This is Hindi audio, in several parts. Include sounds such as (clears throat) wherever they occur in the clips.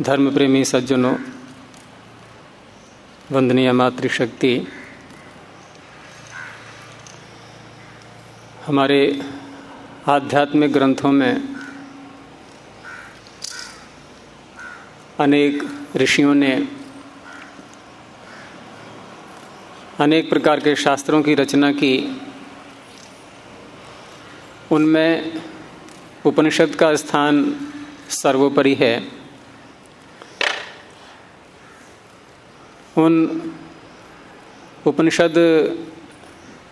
धर्म प्रेमी सज्जनों, वंदनीय मातृशक्ति, हमारे आध्यात्मिक ग्रंथों में अनेक ऋषियों ने अनेक प्रकार के शास्त्रों की रचना की। उनमें उपनिषद का स्थान सर्वोपरि है। उन उपनिषद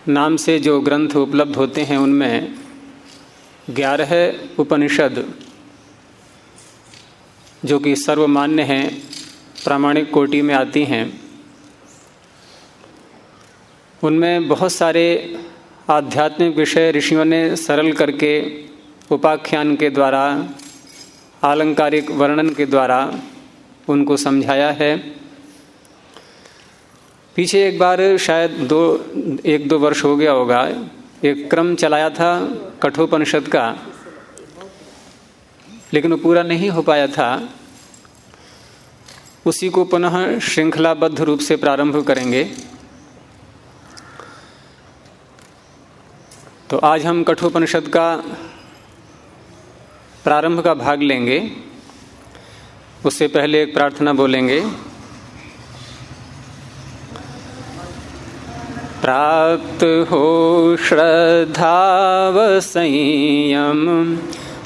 नाम से जो ग्रंथ उपलब्ध होते हैं, उनमें ग्यारह उपनिषद जो कि सर्वमान्य हैं, प्रामाणिक कोटि में आती हैं। उनमें बहुत सारे आध्यात्मिक विषय ऋषियों ने सरल करके, उपाख्यान के द्वारा, आलंकारिक वर्णन के द्वारा उनको समझाया है। पीछे एक बार शायद दो, एक दो वर्ष हो गया होगा, एक क्रम चलाया था कठोपनिषद का, लेकिन वो पूरा नहीं हो पाया था। उसी को पुनः श्रृंखलाबद्ध रूप से प्रारंभ करेंगे। तो आज हम कठोपनिषद का प्रारंभ का भाग लेंगे। उससे पहले एक प्रार्थना बोलेंगे। प्राप्त हो श्रद्धाव संयम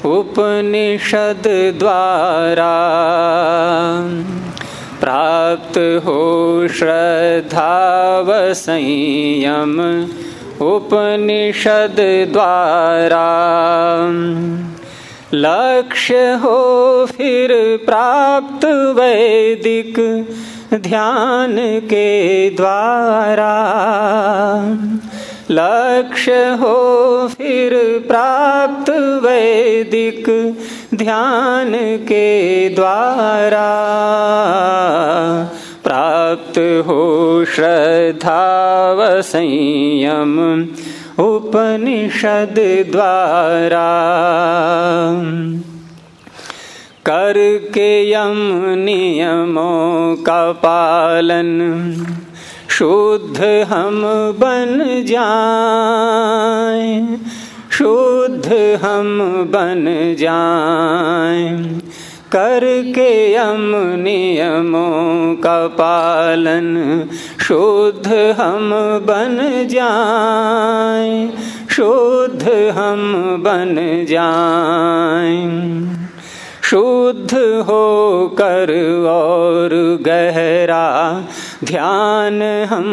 उपनिषद द्वारा। प्राप्त हो श्रद्धाव संयम उपनिषद द्वारा। लक्ष्य हो फिर प्राप्त वैदिक ध्यान के द्वारा। लक्ष्य हो फिर प्राप्त वैदिक ध्यान के द्वारा। प्राप्त हो श्रद्धाव संयम उपनिषद द्वारा। करके यम नियमों का पालन। शुद्ध हम बन जाए, शुद्ध हम बन जाए। करके यम नियमों का पालन, शुद्ध हम बन जाए, शुद्ध हम बन जाए। शुद्ध होकर और गहरा ध्यान हम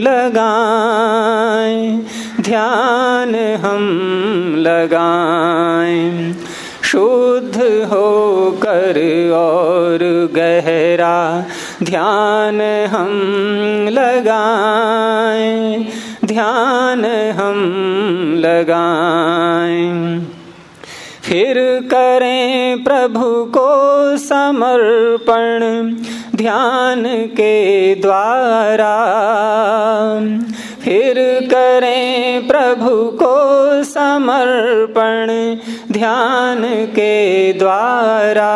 लगाएँ, ध्यान हम लगाएँ। शुद्ध होकर और गहरा ध्यान हम लगाएँ, ध्यान हम लगाएँ। फिर करें प्रभु को समर्पण ध्यान के द्वारा। फिर करें प्रभु को समर्पण ध्यान के द्वारा।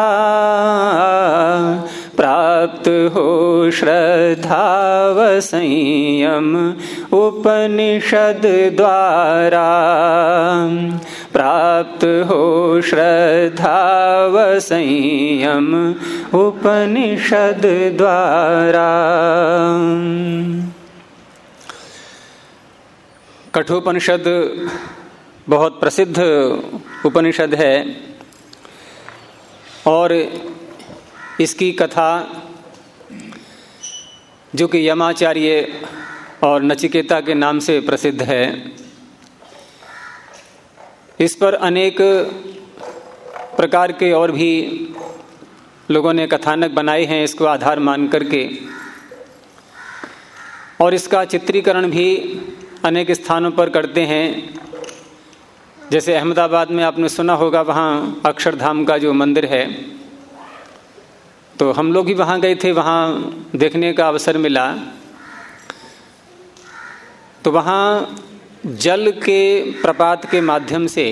प्राप्त हो श्रद्धाव संयम उपनिषद द्वारा प्राप्त हो श्रद्धाव संयम उपनिषद द्वारा कठोपनिषद बहुत प्रसिद्ध उपनिषद है और इसकी कथा जो कि यमाचार्य और नचिकेता के नाम से प्रसिद्ध है। इस पर अनेक प्रकार के और भी लोगों ने कथानक बनाए हैं, इसको आधार मान करके। और इसका चित्रीकरण भी अनेक स्थानों पर करते हैं। जैसे अहमदाबाद में आपने सुना होगा, वहाँ अक्षरधाम का जो मंदिर है तो हम लोग भी वहाँ गए थे, वहाँ देखने का अवसर मिला। तो वहाँ जल के प्रपात के माध्यम से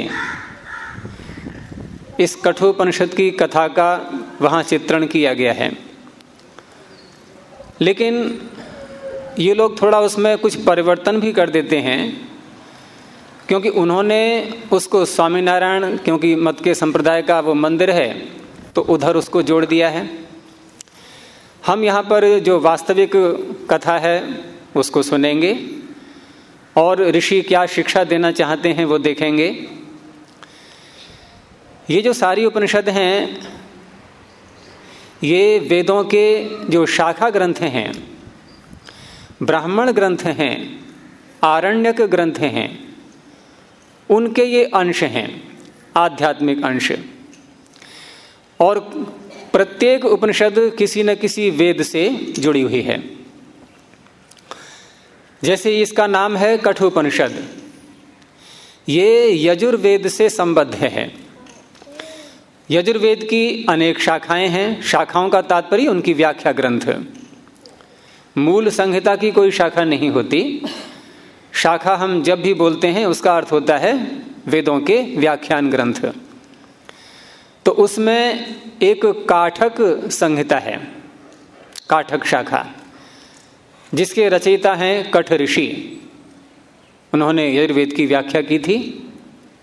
इस कठोपनिषद की कथा का वहाँ चित्रण किया गया है। लेकिन ये लोग थोड़ा उसमें कुछ परिवर्तन भी कर देते हैं, क्योंकि उन्होंने उसको स्वामीनारायण, क्योंकि मत के संप्रदाय का वो मंदिर है तो उधर उसको जोड़ दिया है। हम यहाँ पर जो वास्तविक कथा है, उसको सुनेंगे और ऋषि क्या शिक्षा देना चाहते हैं वो देखेंगे। ये जो सारी उपनिषद हैं, ये वेदों के जो शाखा ग्रंथ हैं, ब्राह्मण ग्रंथ हैं, आरण्यक ग्रंथ हैं, उनके ये अंश हैं, आध्यात्मिक अंश। और प्रत्येक उपनिषद किसी न किसी वेद से जुड़ी हुई है। जैसे इसका नाम है कठोपनिषद। ये यजुर्वेद से संबद्ध है। यजुर्वेद की अनेक शाखाएँ हैं। शाखाओं का तात्पर्य उनकी व्याख्या ग्रंथ। मूल संहिता की कोई शाखा नहीं होती। शाखा हम जब भी बोलते हैं, उसका अर्थ होता है वेदों के व्याख्यान ग्रंथ। तो उसमें एक काठक संहिता है, काठक शाखा, जिसके रचयिता हैं कठ ऋषि। उन्होंने यजुर्वेद की व्याख्या की थी।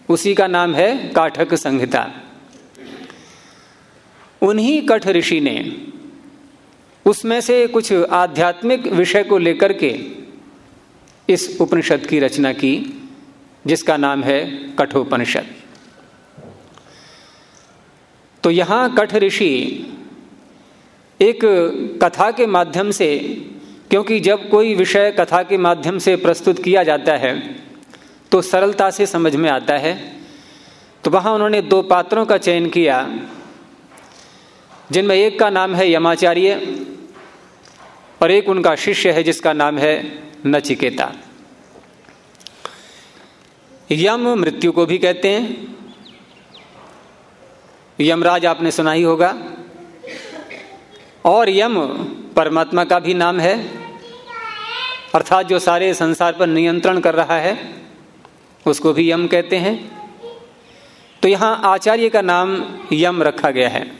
उसी का नाम है काठक संहिता। उन्हीं कठ ऋषि ने उसमें से कुछ आध्यात्मिक विषय को लेकर के इस उपनिषद की रचना की, जिसका नाम है कठोपनिषद। तो यहाँ कठ ऋषि एक कथा के माध्यम से, क्योंकि जब कोई विषय कथा के माध्यम से प्रस्तुत किया जाता है तो सरलता से समझ में आता है। तो वहाँ उन्होंने दो पात्रों का चयन किया, जिनमें एक का नाम है यमाचार्य और एक उनका शिष्य है, जिसका नाम है नचिकेता। यम मृत्यु को भी कहते हैं। यमराज आपने सुना ही होगा। और यम परमात्मा का भी नाम है। अर्थात जो सारे संसार पर नियंत्रण कर रहा है, उसको भी यम कहते हैं। तो यहाँ आचार्य का नाम यम रखा गया है।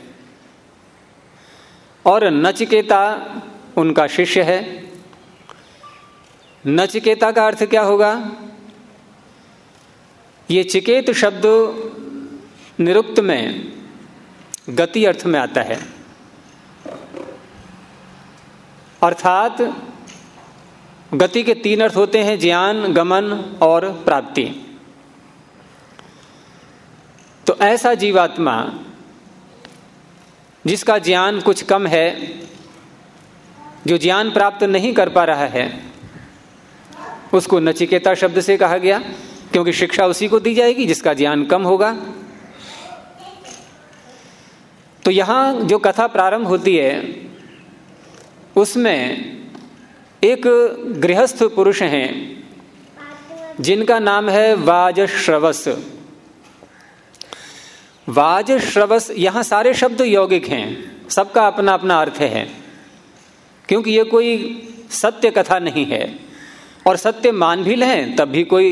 और नचिकेता उनका शिष्य है। नचिकेता का अर्थ क्या होगा? ये चिकेत शब्द निरुक्त में गति अर्थ में आता है। अर्थात, गति के तीन अर्थ होते हैं, ज्ञान, गमन और प्राप्ति। तो ऐसा जीवात्मा, जिसका ज्ञान कुछ कम है, जो ज्ञान प्राप्त नहीं कर पा रहा है, उसको नचिकेता शब्द से कहा गया, क्योंकि शिक्षा उसी को दी जाएगी जिसका ज्ञान कम होगा। तो यहाँ जो कथा प्रारंभ होती है, उसमें एक गृहस्थ पुरुष हैं, जिनका नाम है वाजश्रवस। वाजश्रवस, यहाँ सारे शब्द यौगिक हैं, सबका अपना अपना अर्थ है, क्योंकि ये कोई सत्य कथा नहीं है, और सत्य मान भी लें तब भी कोई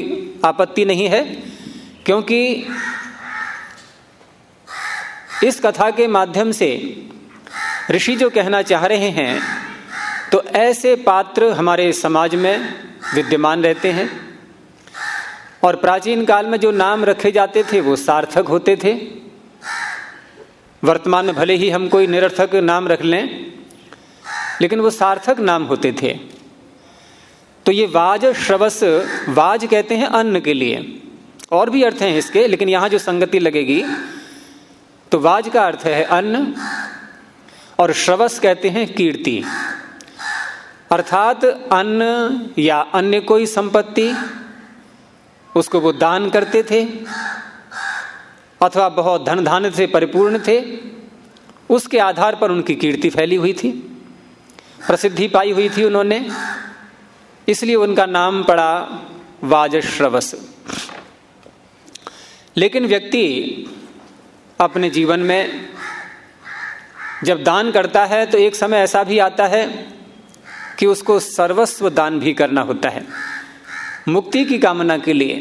आपत्ति नहीं है, क्योंकि इस कथा के माध्यम से ऋषि जो कहना चाह रहे हैं तो ऐसे पात्र हमारे समाज में विद्यमान रहते हैं। और प्राचीन काल में जो नाम रखे जाते थे, वो सार्थक होते थे। वर्तमान में भले ही हम कोई निरर्थक नाम रख लें, लेकिन वो सार्थक नाम होते थे। तो ये वाज श्रवस, वाज कहते हैं अन्न के लिए। और भी अर्थ हैं इसके, लेकिन यहाँ जो संगति लगेगी तो वाज का अर्थ है अन्न और श्रवस कहते हैं कीर्ति। अर्थात अन्न या अन्य कोई संपत्ति, उसको वो दान करते थे, अथवा बहुत धन धान से परिपूर्ण थे, उसके आधार पर उनकी कीर्ति फैली हुई थी, प्रसिद्धि पाई हुई थी उन्होंने, इसलिए उनका नाम पड़ा वाजश्रवस। लेकिन व्यक्ति अपने जीवन में जब दान करता है तो एक समय ऐसा भी आता है कि उसको सर्वस्व दान भी करना होता है। मुक्ति की कामना के लिए।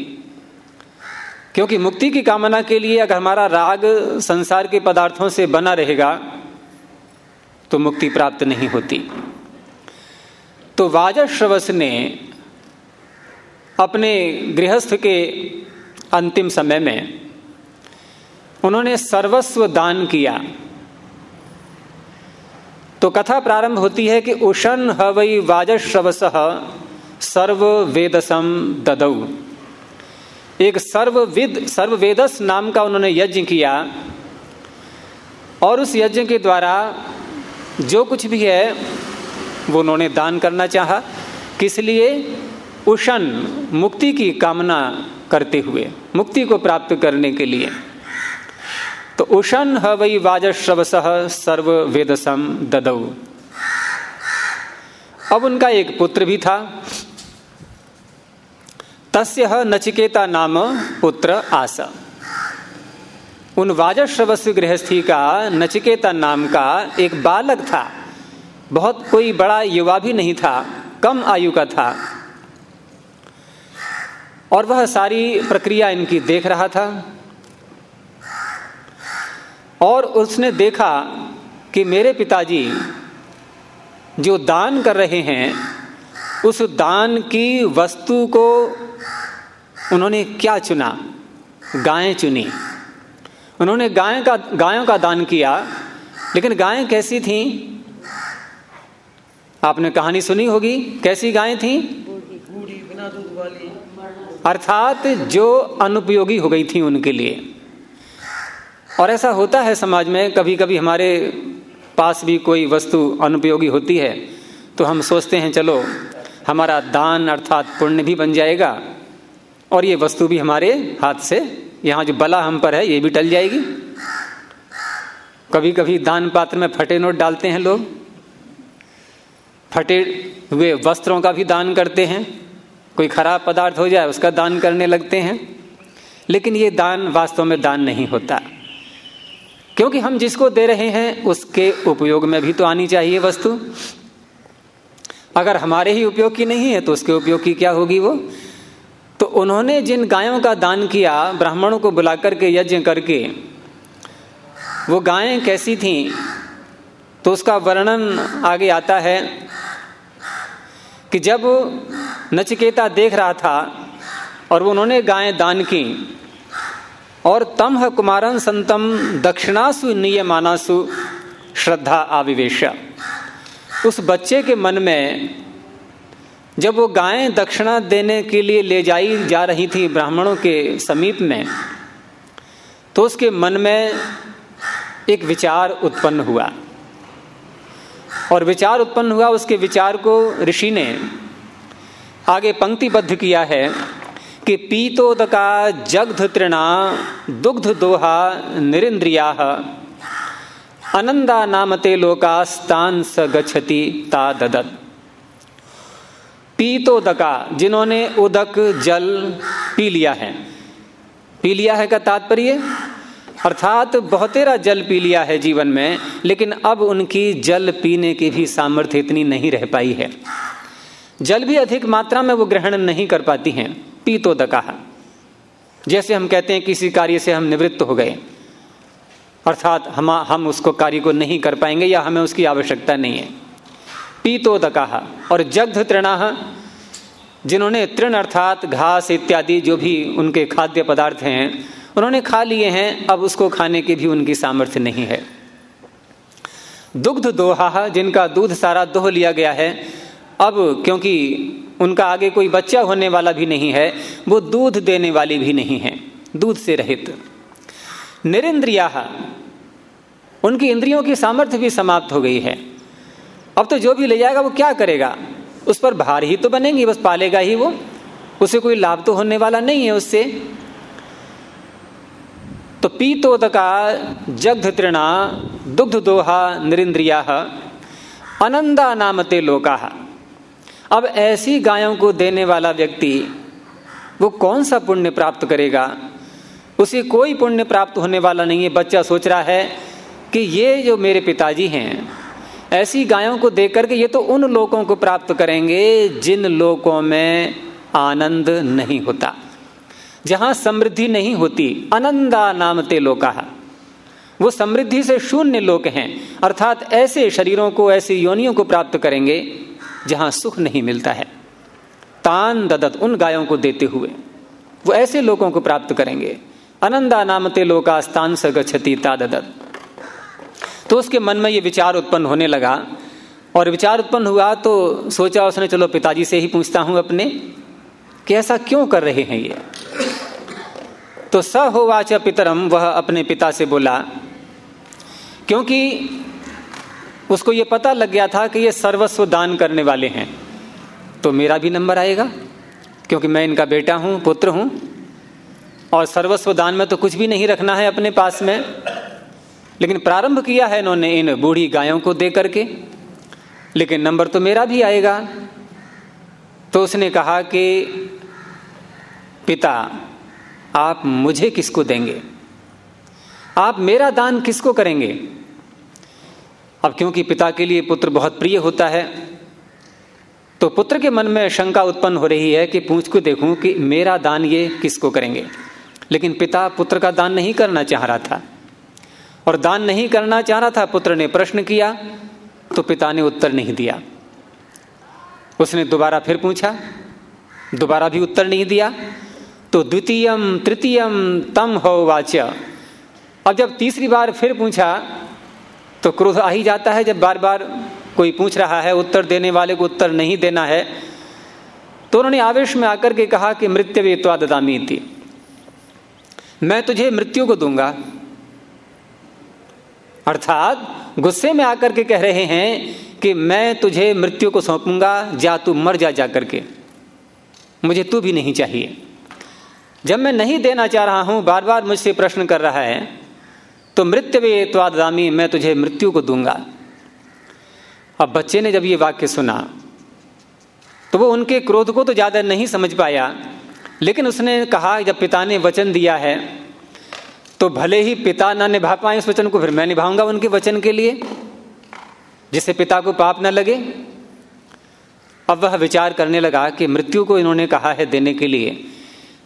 क्योंकि मुक्ति की कामना के लिए अगर हमारा राग संसार के पदार्थों से बना रहेगा तो मुक्ति प्राप्त नहीं होती। तो वाजश्रवस ने अपने गृहस्थ के अंतिम समय में उन्होंने सर्वस्व दान किया। तो कथा प्रारंभ होती है कि उषण हवई वाजश्रवस सर्व वेदसम ददऊ एक सर्वविद, सर्ववेदस नाम का उन्होंने यज्ञ किया और उस यज्ञ के द्वारा जो कुछ भी है, वो उन्होंने दान करना चाहा। किस लिए? उषण मुक्ति की कामना करते हुए, मुक्ति को प्राप्त करने के लिए। तो उषण ह वही वाजश्रवस सर्व वेदसम ददऊ अब उनका एक पुत्र भी था। तस्य नचिकेता नाम पुत्र आसा। उन वाजश्रवस गृहस्थी का नचिकेता नाम का एक बालक था। बहुत कोई बड़ा युवा भी नहीं था, कम आयु का था। और वह सारी प्रक्रिया इनकी देख रहा था। और उसने देखा कि मेरे पिताजी जो दान कर रहे हैं उस दान की वस्तु को उन्होंने क्या चुना? गायें चुनी। उन्होंने गाय का गायों का दान किया लेकिन गायें कैसी थी? आपने कहानी सुनी होगी कैसी गायें थी? अर्थात जो अनुपयोगी हो गई थी उनके लिए। और ऐसा होता है समाज में कभी कभी हमारे पास भी कोई वस्तु अनुपयोगी होती है तो हम सोचते हैं, चलो, हमारा दान अर्थात पुण्य भी बन जाएगा, और ये वस्तु भी हमारे हाथ से, यहाँ जो बला हम पर है, ये भी टल जाएगी। कभी कभी दान पात्र में फटे नोट डालते हैं लोग, फटे हुए वस्त्रों का भी दान करते हैं, कोई खराब पदार्थ हो जाए, उसका दान करने लगते हैं, लेकिन ये दान वास्तव में दान नहीं होता। क्योंकि हम जिसको दे रहे हैं, उसके उपयोग में भी तो आनी चाहिए वस्तु। अगर हमारे ही उपयोग की नहीं है तो उसके उपयोग की क्या होगी वो? तो उन्होंने जिन गायों का दान किया, ब्राह्मणों को बुला करके, यज्ञ करके, वो गायें कैसी थीं? तो उसका वर्णन आगे आता है कि जब नचिकेता देख रहा था और उन्होंने गायें दान की और तम कुमारन संतम दक्षिणासु नियमानासु श्रद्धा आविवेश। उस बच्चे के मन में जब वो गायें दक्षिणा देने के लिए ले जाई जा रही थी ब्राह्मणों के समीप में तो उसके मन में एक विचार उत्पन्न हुआ। और विचार उत्पन्न हुआ, उसके विचार को ऋषि ने आगे पंक्तिबद्ध किया है। कि पीतोदका जगध तृणा दुग्ध दोहा निरिंद्रिया अनंदा नामते लोकास्तान स गच्छति ता ददत। पीतोदका, जिन्होंने उदक, जल पी लिया है। पी लिया है का तात्पर्य? अर्थात बहुतेरा जल पी लिया है जीवन में, लेकिन अब उनकी जल पीने की भी सामर्थ्य इतनी नहीं रह पाई है। जल भी अधिक मात्रा में वो ग्रहण नहीं कर पाती हैं। पीतोदका। जैसे हम कहते हैं किसी कार्य से हम निवृत्त हो गए। अर्थात हम हम उसको कार्य को नहीं कर पाएँगे या हमें उसकी आवश्यकता नहीं है। पीतोदका और जग्ध तृणा जिन्होंने तृण अर्थात घास इत्यादि जो भी उनके खाद्य पदार्थ हैं, उन्होंने खा लिए हैं, अब उसको खाने की भी उनकी सामर्थ्य नहीं है। दुग्ध दोहा जिनका दूध सारा दोह लिया गया है, अब क्योंकि उनका आगे कोई बच्चा होने वाला भी नहीं है, वो दूध देने वाली भी नहीं है, दूध से रहित। निरिंद्रिया, उनकी इंद्रियों की सामर्थ्य भी समाप्त हो गई है। अब तो जो भी ले जाएगा वो क्या करेगा? उस पर भार ही तो बनेगी, बस पालेगा ही वो। उसे कोई लाभ तो होने वाला नहीं है उससे। तो पीतोदका जग्ध तृणा दुग्ध दोहा निरिंद्रिया, अनंदा नामते लोका। अब ऐसी गायों को देने वाला व्यक्ति, वो कौन सा पुण्य प्राप्त करेगा? उसे कोई पुण्य प्राप्त होने वाला नहीं है। बच्चा सोच रहा है कि ये जो मेरे पिताजी हैं, ऐसी गायों को देख करके ये तो उन लोगों को प्राप्त करेंगे जिन लोगों में आनंद नहीं होता। जहाँ समृद्धि नहीं होती, अनंदा नामते लोका। वो समृद्धि से शून्य लोक हैं, अर्थात ऐसे शरीरों को, ऐसी योनियों को प्राप्त करेंगे जहाँ सुख नहीं मिलता है। तान ददत उन गायों को देते हुए, वो ऐसे लोगों को प्राप्त करेंगे। अनंदा नामते लोकास्तान स गति तादत तो उसके मन में ये विचार उत्पन्न होने लगा, और विचार उत्पन्न हुआ तो सोचा उसने, चलो पिताजी से ही पूछता हूँ अपने, कि ऐसा क्यों कर रहे हैं ये? तो स होवाच पितरम, वह अपने पिता से बोला, क्योंकि उसको ये पता लग गया था कि ये सर्वस्व दान करने वाले हैं। तो मेरा भी नंबर आएगा, क्योंकि मैं इनका बेटा हूँ, पुत्र हूँ, और सर्वस्व दान में तो कुछ भी नहीं रखना है अपने पास में। लेकिन प्रारंभ किया है इन्होंने इन बूढ़ी गायों को दे करके। लेकिन नंबर तो मेरा भी आएगा। तो उसने कहा कि, पिता, आप मुझे किसको देंगे? आप मेरा दान किसको करेंगे? अब क्योंकि पिता के लिए पुत्र बहुत प्रिय होता है तो पुत्र के मन में शंका उत्पन्न हो रही है कि पूछ को देखूँ कि मेरा दान ये किसको करेंगे। लेकिन पिता पुत्र का दान नहीं करना चाह रहा था। और दान नहीं करना चाह रहा था, पुत्र ने प्रश्न किया तो पिता ने उत्तर नहीं दिया। उसने दोबारा फिर पूछा, दोबारा भी उत्तर नहीं दिया तो द्वितीयम, तृतीयम, तम हो वाच्य। अब जब तीसरी बार फिर पूछा तो क्रोध आ ही जाता है जब बार बार कोई पूछ रहा है, उत्तर देने वाले को उत्तर नहीं देना है। तो उन्होंने आवेश में आकर के कहा कि मृत्यु वेत्वादामी थी मैं तुझे मृत्यु को दूँगा। अर्थात गुस्से में आकर के कह रहे हैं कि मैं तुझे मृत्यु को सौंपूँगा, जा तू मर जा जा करके मुझे तू भी नहीं चाहिए। जब मैं नहीं देना चाह रहा हूँ बार बार मुझसे प्रश्न कर रहा है तो मृत्यु त्वादामी मैं तुझे मृत्यु को दूँगा। अब बच्चे ने जब ये वाक्य सुना तो वो उनके क्रोध को तो ज़्यादा नहीं समझ पाया, लेकिन उसने कहा जब पिता ने वचन दिया है तो भले ही पिता ना निभा पाए उस वचन को, फिर मैं निभाऊँगा उनके वचन के लिए, जिससे पिता को पाप ना लगे। अब वह विचार करने लगा कि मृत्यु को इन्होंने कहा है देने के लिए,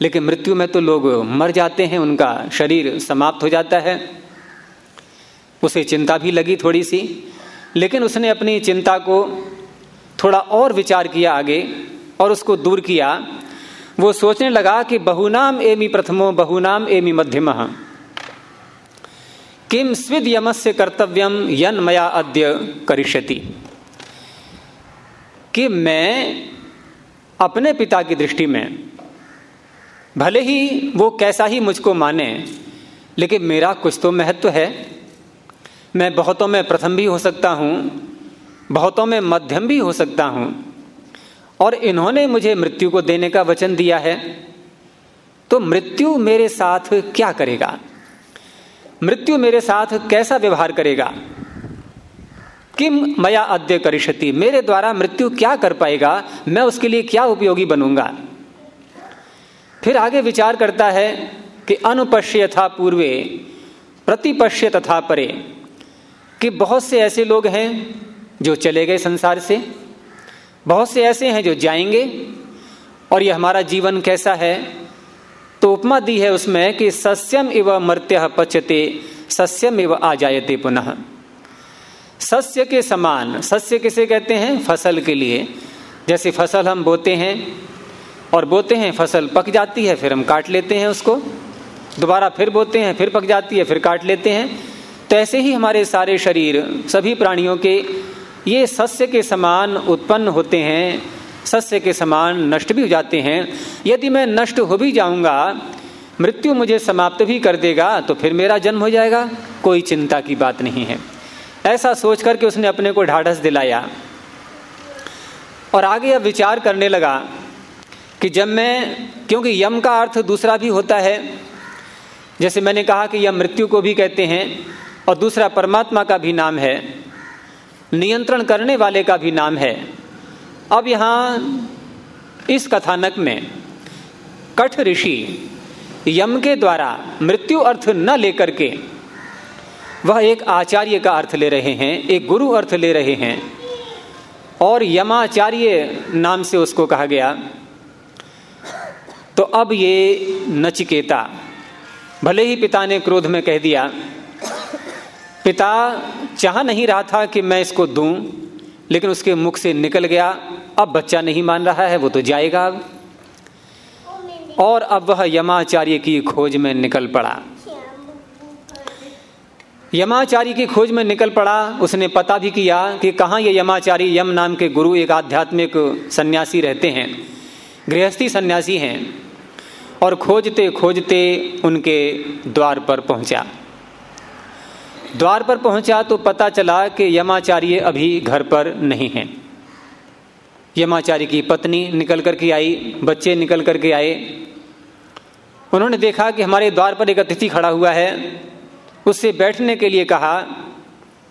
लेकिन मृत्यु में तो लोग मर जाते हैं, उनका शरीर समाप्त हो जाता है। उसे चिंता भी लगी थोड़ी सी, लेकिन उसने अपनी चिंता को थोड़ा और विचार किया आगे और उसको दूर किया। वो सोचने लगा कि बहुनाम एमी प्रथमो, बहुनाम एमी मध्यम। किम स्विद यमस्य कर्तव्यम यन मया अद्य करिष्यति। कि मैं अपने पिता की दृष्टि में, भले ही वो कैसा ही मुझको माने, लेकिन मेरा कुछ तो महत्व है। मैं बहुतों में प्रथम भी हो सकता हूँ, बहुतों में मध्यम भी हो सकता हूँ। और इन्होंने मुझे मृत्यु को देने का वचन दिया है। तो मृत्यु मेरे साथ क्या करेगा? मृत्यु मेरे साथ कैसा व्यवहार करेगा? किम मया अद्य करिष्यति? मेरे द्वारा मृत्यु क्या कर पाएगा? मैं उसके लिए क्या उपयोगी बनूँगा? फिर आगे विचार करता है कि अनुपश्य था पूर्वे, प्रतिपश्य तथा परे। कि बहुत से ऐसे लोग हैं जो चले गए संसार से, बहुत से ऐसे हैं जो जाएँगे, और यह हमारा जीवन कैसा है? तो उपमा दी है उसमें कि सस्यम इव मर्त्य पचते, सस्यम इव आ जायते पुनः। सस्य के समान, सस्य किसे कहते हैं? फ़सल के लिए। जैसे फ़सल हम बोते हैं, और बोते हैं, फ़सल पक जाती है, फिर हम काट लेते हैं उसको। दोबारा फिर बोते हैं, फिर पक जाती है, फिर काट लेते हैं। तो ऐसे ही हमारे सारे शरीर, सभी प्राणियों के, ये सस्य के समान उत्पन्न होते हैं, सस्य के समान नष्ट भी हो जाते हैं। यदि मैं नष्ट हो भी जाऊँगा, मृत्यु मुझे समाप्त भी कर देगा तो फिर मेरा जन्म हो जाएगा। कोई चिंता की बात नहीं है। ऐसा सोच करके उसने अपने को ढाढ़स दिलाया। और आगे अब विचार करने लगा कि जब मैं, क्योंकि यम का अर्थ दूसरा भी होता है, जैसे मैंने कहा कि यह मृत्यु को भी कहते हैं और दूसरा परमात्मा का भी नाम है। नियंत्रण करने वाले का भी नाम है। अब यहाँ इस कथानक में कठ ऋषि यम के द्वारा मृत्यु अर्थ न लेकर के वह एक आचार्य का अर्थ ले रहे हैं, एक गुरु अर्थ ले रहे हैं और यमाचार्य नाम से उसको कहा गया। तो अब ये नचिकेता, भले ही पिता ने क्रोध में कह दिया पिता चाह नहीं रहा था कि मैं इसको दूँ, लेकिन उसके मुख से निकल गया, अब बच्चा नहीं मान रहा है, वो तो जाएगा अब। और अब वह यमाचार्य की खोज में निकल पड़ा। यमाचारी की खोज में निकल पड़ा, उसने पता भी किया कि कहाँ ये यमाचारी यम नाम के गुरु, एक आध्यात्मिक सन्यासी रहते हैं, गृहस्थी सन्यासी हैं, और खोजते खोजते उनके द्वार पर पहुँचा। द्वार पर पहुँचा तो पता चला कि यमाचार्य अभी घर पर नहीं हैं। यमाचार्य की पत्नी निकल करके आई, बच्चे निकल करके आए। उन्होंने देखा कि हमारे द्वार पर एक अतिथि खड़ा हुआ है। उससे बैठने के लिए कहा,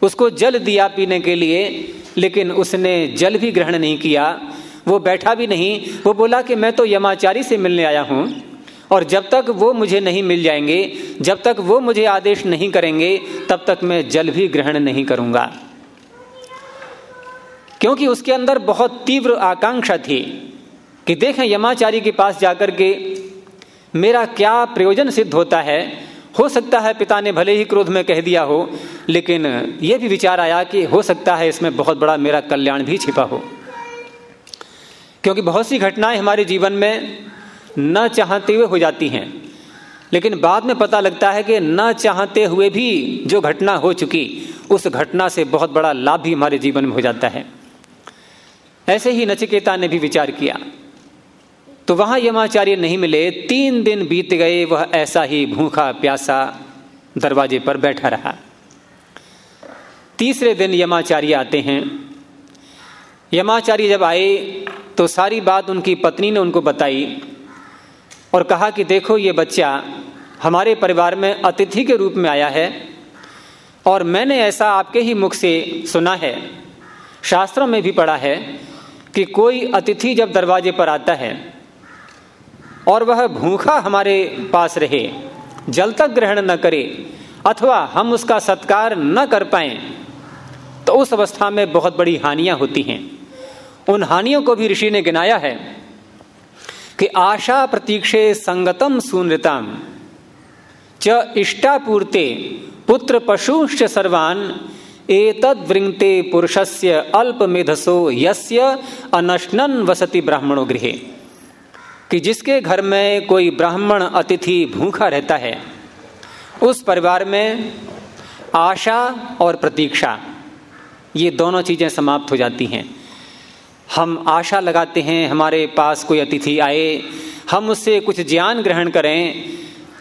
उसको जल दिया पीने के लिए, लेकिन उसने जल भी ग्रहण नहीं किया। वो बैठा भी नहीं। वो बोला कि मैं तो यमाचारी से मिलने आया हूँ। और जब तक वो मुझे नहीं मिल जाएँगे, जब तक वो मुझे आदेश नहीं करेंगे, तब तक मैं जल भी ग्रहण नहीं करूँगा। क्योंकि उसके अंदर बहुत तीव्र आकांक्षा थी कि देखें यमाचारी के पास जाकर के मेरा क्या प्रयोजन सिद्ध होता है। हो सकता है पिता ने भले ही क्रोध में कह दिया हो, लेकिन यह भी विचार आया कि हो सकता है इसमें बहुत बड़ा मेरा कल्याण भी छिपा हो। क्योंकि बहुत सी घटनाएँ हमारे जीवन में न चाहते हुए हो जाती हैं। लेकिन बाद में पता लगता है कि न चाहते हुए भी जो घटना हो चुकी, उस घटना से बहुत बड़ा लाभ भी हमारे जीवन में हो जाता है। ऐसे ही नचिकेता ने भी विचार किया। तो वहाँ यमाचार्य नहीं मिले, तीन दिन बीत गए, वह ऐसा ही भूखा प्यासा दरवाजे पर बैठा रहा। तीसरे दिन यमाचार्य आते हैं। यमाचार्य जब आए तो सारी बात उनकी पत्नी ने उनको बताई। और कहा कि देखो ये बच्चा हमारे परिवार में अतिथि के रूप में आया है और मैंने ऐसा आपके ही मुख से सुना है। शास्त्रों में भी पढ़ा है कि कोई अतिथि जब दरवाजे पर आता है और वह भूखा हमारे पास रहे, जल तक ग्रहण न करे अथवा हम उसका सत्कार न कर पाए तो उस अवस्था में बहुत बड़ी हानियाँ होती हैं। उन हानियों को भी ऋषि ने गिनाया है। कि आशा प्रतीक्षे संगतम सुनृताम। च इष्टापूर्ते पुत्र पशुश्च सर्वान, एतद वृंगते पुरुषस्य अल्प मेधसो यस्य अनशनन वसति ब्राह्मणो गृहे। कि जिसके घर में कोई ब्राह्मण अतिथि भूखा रहता है, उस परिवार में आशा और प्रतीक्षा, ये दोनों चीज़ें समाप्त हो जाती हैं। हम आशा लगाते हैं हमारे पास कोई अतिथि आए। हम उससे कुछ ज्ञान ग्रहण करें,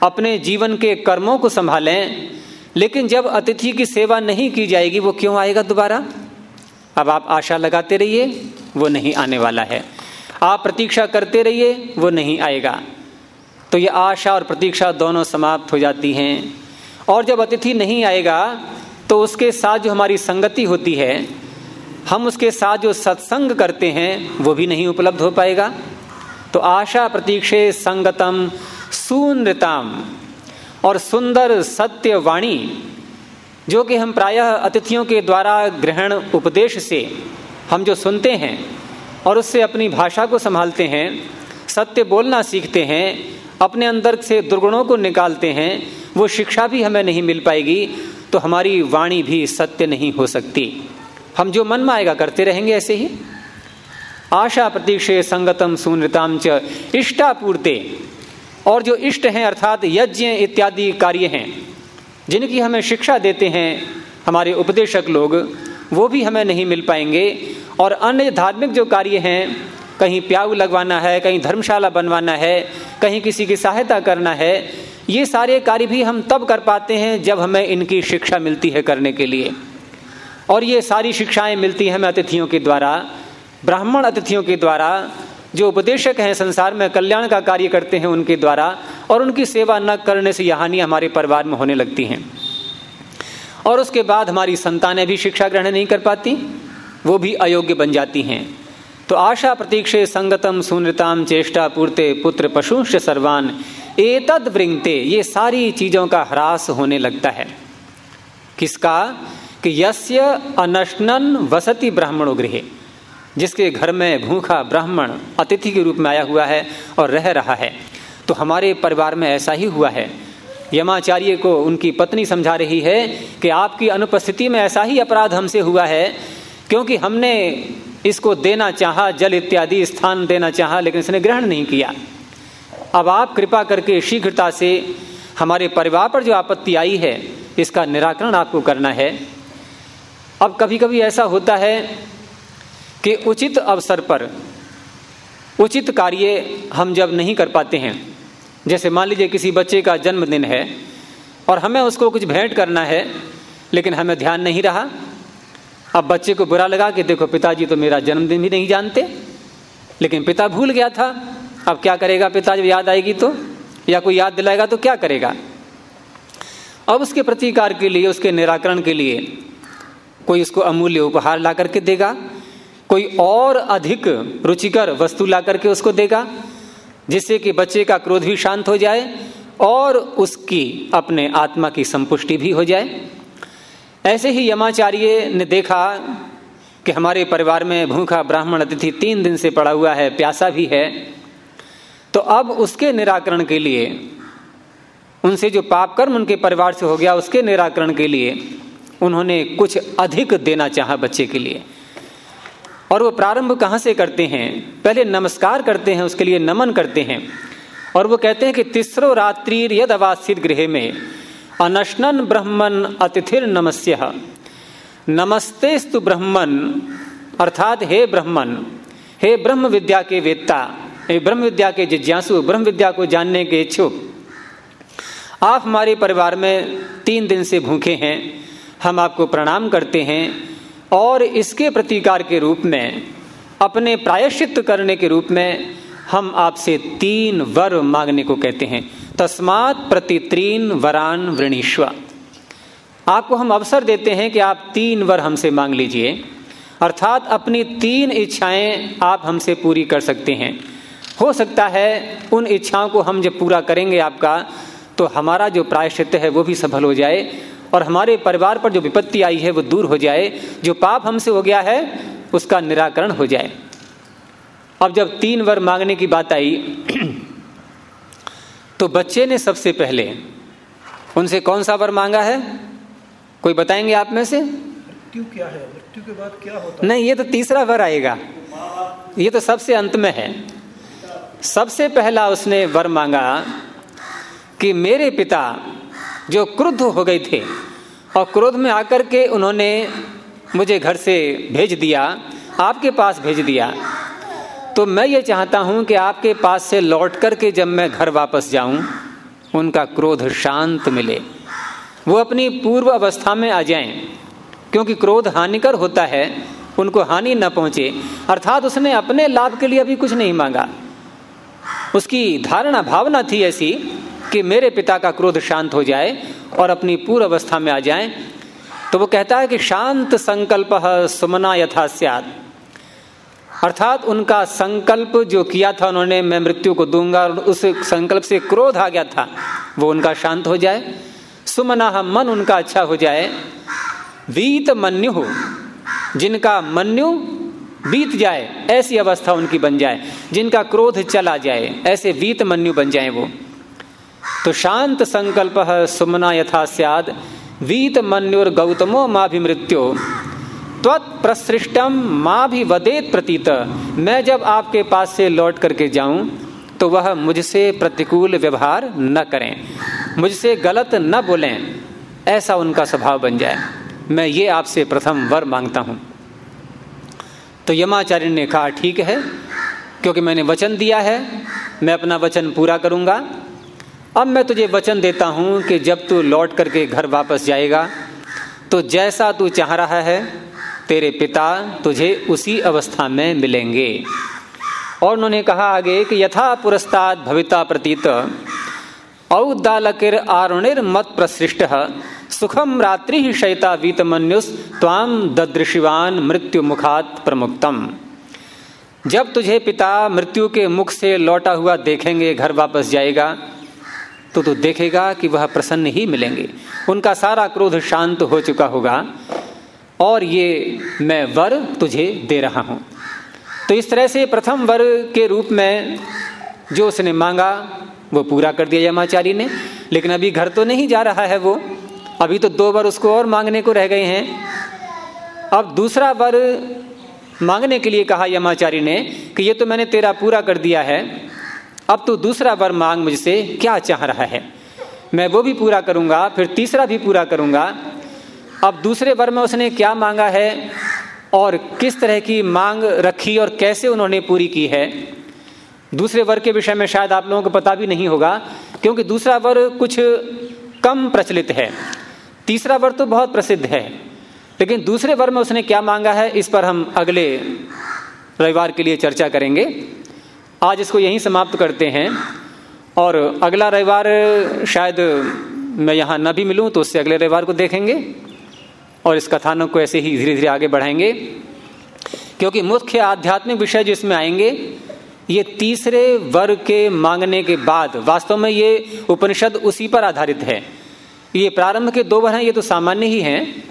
अपने जीवन के कर्मों को संभालें, लेकिन जब अतिथि की सेवा नहीं की जाएगी, वो क्यों आएगा दोबारा? अब आप आशा लगाते रहिए, वो नहीं आने वाला है। आप प्रतीक्षा करते रहिए, वो नहीं आएगा। तो ये आशा और प्रतीक्षा दोनों समाप्त हो जाती हैं। और जब अतिथि नहीं आएगा तो उसके साथ जो हमारी संगति होती है हम उसके साथ जो सत्संग करते हैं, वो भी नहीं उपलब्ध हो पाएगा। तो आशा प्रतीक्षे संगतम सुनृताम। और सुंदर सत्य वाणी जो कि हम प्रायः अतिथियों के द्वारा ग्रहण उपदेश से हम जो सुनते हैं और उससे अपनी भाषा को संभालते हैं, सत्य बोलना सीखते हैं, अपने अंदर से दुर्गुणों को निकालते हैं, वो शिक्षा भी हमें नहीं मिल पाएगी तो हमारी वाणी भी सत्य नहीं हो सकती। हम जो मन में आएगा करते रहेंगे ऐसे ही। आशा प्रतीक्षे संगतम सुनृताम च इष्टापूर्ते। और जो इष्ट हैं अर्थात यज्ञ इत्यादि कार्य हैं, जिनकी हमें शिक्षा देते हैं हमारे उपदेशक लोग, वो भी हमें नहीं मिल पाएँगे। और अन्य धार्मिक जो कार्य हैं, कहीं प्याऊ लगवाना है, कहीं धर्मशाला बनवाना है, कहीं किसी की सहायता करना है, ये सारे कार्य भी हम तब कर पाते हैं जब हमें इनकी शिक्षा मिलती है करने के लिए। और ये सारी शिक्षाएँ मिलती हैं हमें अतिथियों के द्वारा, ब्राह्मण अतिथियों के द्वारा, जो उपदेशक हैं संसार में, कल्याण का कार्य करते हैं उनके द्वारा, और उनकी सेवा न करने से यह हानि हमारे परिवार में होने लगती हैं। और उसके बाद हमारी संतानें भी शिक्षा ग्रहण नहीं कर पाती, वो भी अयोग्य बन जाती हैं। तो आशा प्रतीक्षे संगतम सुनृताम चेष्टा पूर्ते पुत्र पशुंश सर्वान, एतद वृंगते ये सारी चीज़ों का ह्रास होने लगता है। किसका? कि यस्य अनशनन वसति ब्राह्मणो गृह, जिसके घर में भूखा ब्राह्मण अतिथि के रूप में आया हुआ है और रह रहा है। तो हमारे परिवार में ऐसा ही हुआ है। यमाचार्य को उनकी पत्नी समझा रही है कि आपकी अनुपस्थिति में ऐसा ही अपराध हमसे हुआ है, क्योंकि हमने इसको देना चाहा, जल इत्यादि स्थान देना चाहा, लेकिन इसने ग्रहण नहीं किया। अब आप कृपा करके शीघ्रता से हमारे परिवार पर जो आपत्ति आई है, इसका निराकरण आपको करना है। अब कभी कभी ऐसा होता है कि उचित अवसर पर उचित कार्य हम जब नहीं कर पाते हैं। जैसे मान लीजिए किसी बच्चे का जन्मदिन है और हमें उसको कुछ भेंट करना है, लेकिन हमें ध्यान नहीं रहा। अब बच्चे को बुरा लगा कि देखो पिताजी तो मेरा जन्मदिन भी नहीं जानते, लेकिन पिता भूल गया था। अब क्या करेगा पिता, जब याद आएगी तो? या कोई याद दिलाएगा तो क्या करेगा? अब उसके प्रतिकार के लिए, उसके निराकरण के लिए कोई उसको अमूल्य उपहार ला करके देगा, कोई और अधिक रुचिकर वस्तु ला करके उसको देगा, जिससे कि बच्चे का क्रोध भी शांत हो जाए और उसकी अपने आत्मा की संपुष्टि भी हो जाए। ऐसे ही यमाचार्य ने देखा कि हमारे परिवार में भूखा ब्राह्मण अतिथि तीन दिन से पड़ा हुआ है, प्यासा भी है। तो अब उसके निराकरण के लिए, उनसे जो पाप कर्म उनके परिवार से हो गया, उसके निराकरण के लिए उन्होंने कुछ अधिक देना चाहा बच्चे के लिए। और वो प्रारंभ कहाँ से करते हैं? पहले नमस्कार करते हैं, उसके लिए नमन करते हैं। और वो कहते हैं कि तीसरो रात्रि यद अवासित गृह में अनशनन ब्रह्मन अतिथिर नमस्य। नमस्ते स्तु ब्रह्मन, अर्थात हे ब्रह्मन, हे ब्रह्म विद्या के वेत्ता, हे ब्रह्म विद्या के जिज्ञासु, ब्रह्म विद्या को जानने के इच्छुक। आप हमारे परिवार में तीन दिन से भूखे हैं हम आपको प्रणाम करते हैं और इसके प्रतिकार के रूप में, अपने प्रायश्चित करने के रूप में, हम आपसे तीन वर मांगने को कहते हैं। तस्मात प्रति तीन वरान वृणीश्व आपको हम अवसर देते हैं कि आप तीन वर हमसे मांग लीजिए। अर्थात अपनी तीन इच्छाएँ आप हमसे पूरी कर सकते हैं। हो सकता है उन इच्छाओं को हम जब पूरा करेंगे आपका तो हमारा जो प्रायश्चित है वो भी सफल हो जाए। और हमारे परिवार पर जो विपत्ति आई है वो दूर हो जाए। जो पाप हमसे हो गया है उसका निराकरण हो जाए। अब जब तीन वर मांगने की बात आई (clears throat) तो बच्चे ने सबसे पहले उनसे कौन सा वर मांगा है? कोई बताएँगे आप में से? मृत्यु क्या है? मृत्यु के बाद क्या होता नहीं ये तो तीसरा वर आएगा। ये तो सबसे अंत में है। सबसे पहला उसने वर मांगा कि मेरे पिता जो क्रुद्ध हो गए थे और क्रोध में आकर के उन्होंने मुझे घर से भेज दिया, आपके पास भेज दिया। तो मैं ये चाहता हूँ कि आपके पास से लौट कर के जब मैं घर वापस जाऊँ, उनका क्रोध शांत मिले। वो अपनी पूर्व अवस्था में आ जाएँ, क्योंकि क्रोध हानिकर होता है, उनको हानि न पहुँचे। अर्थात उसने अपने लाभ के लिए अभी कुछ नहीं मांगा। उसकी धारणा भावना थी ऐसी कि मेरे पिता का क्रोध शांत हो जाए और अपनी पूर्व अवस्था में आ जाए तो वो कहता है कि शांत संकल्प सुमना यथा अर्थात उनका संकल्प जो किया था उन्होंने, मैं मृत्यु को दूँगा और उस संकल्प से क्रोध आ गया था, वो उनका शांत हो जाए। सुमना मन उनका अच्छा हो जाए। वीत मन्यु हो, जिनका मन्यु बीत जाए, ऐसी अवस्था उनकी बन जाए, जिनका क्रोध चला जाए, ऐसे वीत मन्यु बन जाए वो। तो शांत संकल्प सुमना यथा सियाद। वीत मन्युर गौतमो माँ भी मृत्यु त्वत्प्रसृष्टम माँ भी वदेत प्रतीत। मैं जब आपके पास से लौट करके जाऊँ तो वह मुझसे प्रतिकूल व्यवहार न करें। मुझसे गलत न बोलें। ऐसा उनका स्वभाव बन जाए। मैं ये आपसे प्रथम वर माँगता हूँ। तो यमाचार्य ने कहा, ठीक है, क्योंकि मैंने वचन दिया है, मैं अपना वचन पूरा करूँगा। अब मैं तुझे वचन देता हूँ कि जब तू लौट करके घर वापस जाएगा तो जैसा तू चाह रहा है, तेरे पिता तुझे उसी अवस्था में मिलेंगे। और उन्होंने कहा आगे कि यथा पुरस्ताद भविता प्रतीत औदालकिर आरुणिर मत प्रसृष्ट, सुखम रात्रि ही शैता वीत मनुष ताम ददृशिवान मृत्यु मुखात प्रमुक्तम। जब तुझे पिता मृत्यु के मुख से लौटा हुआ देखेंगे, घर वापस जाएगा तो तू देखेगा कि वह प्रसन्न ही मिलेंगे। उनका सारा क्रोध शांत हो चुका होगा। और ये मैं वर तुझे दे रहा हूँ। तो इस तरह से प्रथम वर के रूप में जो उसने मांगा, वो पूरा कर दिया यमाचारी ने। लेकिन अभी घर तो नहीं जा रहा है वो। अभी तो दो बार उसको और मांगने को रह गए हैं। अब दूसरा वर मांगने के लिए कहा यमाचारी ने कि ये तो मैंने तेरा पूरा कर दिया है। अब तू दूसरा वर मांग मुझसे, क्या चाह रहा है? मैं वो भी पूरा करूँगा, फिर तीसरा भी पूरा करूँगा। अब दूसरे वर में उसने क्या मांगा है? और किस तरह की मांग रखी और कैसे उन्होंने पूरी की है? दूसरे वर के विषय में शायद आप लोगों को पता भी नहीं होगा, क्योंकि दूसरा वर कुछ कम प्रचलित है। तीसरा वर तो बहुत प्रसिद्ध है। लेकिन दूसरे वर में उसने क्या मांगा है, इस पर हम अगले रविवार के लिए चर्चा करेंगे। आज इसको यहीं समाप्त करते हैं। और अगला रविवार, शायद मैं यहाँ न भी मिलूँ तो उससे अगले रविवार को देखेंगे। और इस कथानक को ऐसे ही धीरे धीरे आगे बढ़ाएँगे। क्योंकि मुख्य आध्यात्मिक विषय जो इसमें आएँगे, ये तीसरे वर्ग के मांगने के बाद, वास्तव में ये उपनिषद उसी पर आधारित है। ये प्रारंभ के दो वर हैं, ये तो सामान्य ही हैं।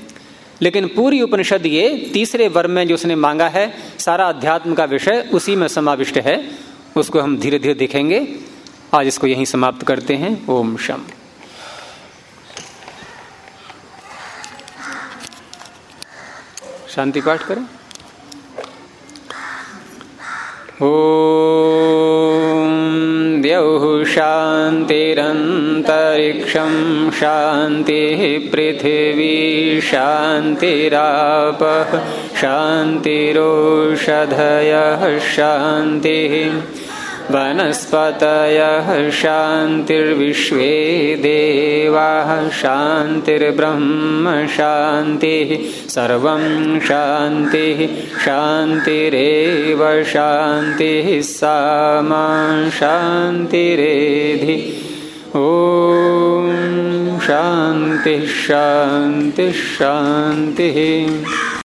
लेकिन पूरी उपनिषद ये तीसरे वर्ग में जो उसने मांगा है, सारा अध्यात्म का विषय उसी में समाविष्ट है। उसको हम धीरे धीरे देखेंगे। आज इसको यहीं समाप्त करते हैं। ओम शम शांति पाठ करें। ॐ द्यौः शान्तिरन्तरिक्षं शान्तिः पृथिवी शान्तिरापः शान्तिरोषधयः शान्तिः वनस्पतयः शान्तिर्विश्वे देवाः शान्तिर्ब्रह्म शान्तिः सर्वं शान्तिः शान्तिरेव शान्तिः सा मा शान्तिरेधि। ॐ शान्तिः शान्तिः।